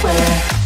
somewhere